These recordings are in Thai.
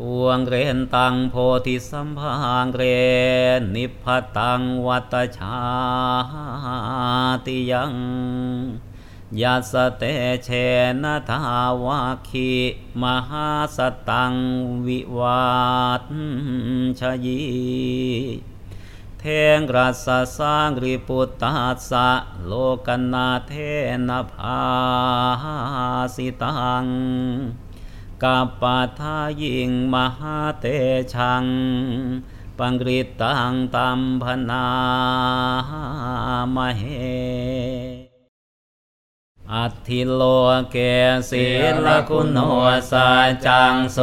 ปวงเรนตังโพธิสัมภางเรนนิพพตังวัตชาติยังยัสเตเชนะทาวาคีมหาสตังวิวัตชยีเทงรัสสร้างริปุตตาสะโลกนาเทนภาสิตัง กัปปาทายิงมหาเตชัง ปังกฤตังตัมพนามเห อัติโลเกศีลคุณโนสาจังโส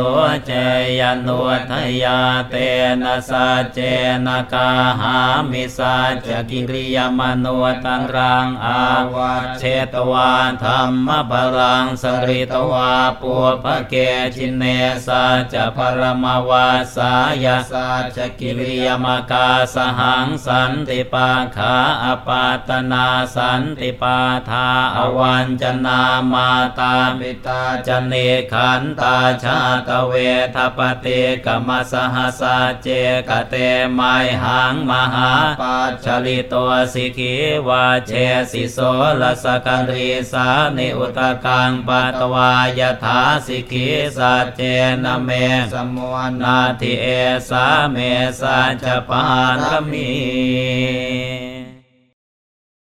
เจยโนทยาเตนะสาเจนะกาหามิสาจกิริยมโนตังรังอาวัเชตวาธรรมปรังสริตวาปุพเกชินเนสาจะปรมวาสายสาจกิริยมกาสหังสันติปาขาอปาตนาสันติปาทาอวันจนามาตาปิตาจเนขันตาชาตเวทปติกมสหสาเจกเตไมหังมหาปัจฉลิตัวสิกีวาเชสิโสลสกันรีสานิอุตกังปัตวายถาสิกีสัจเจนเมสมวนาทิเอสาเมสัจปานมี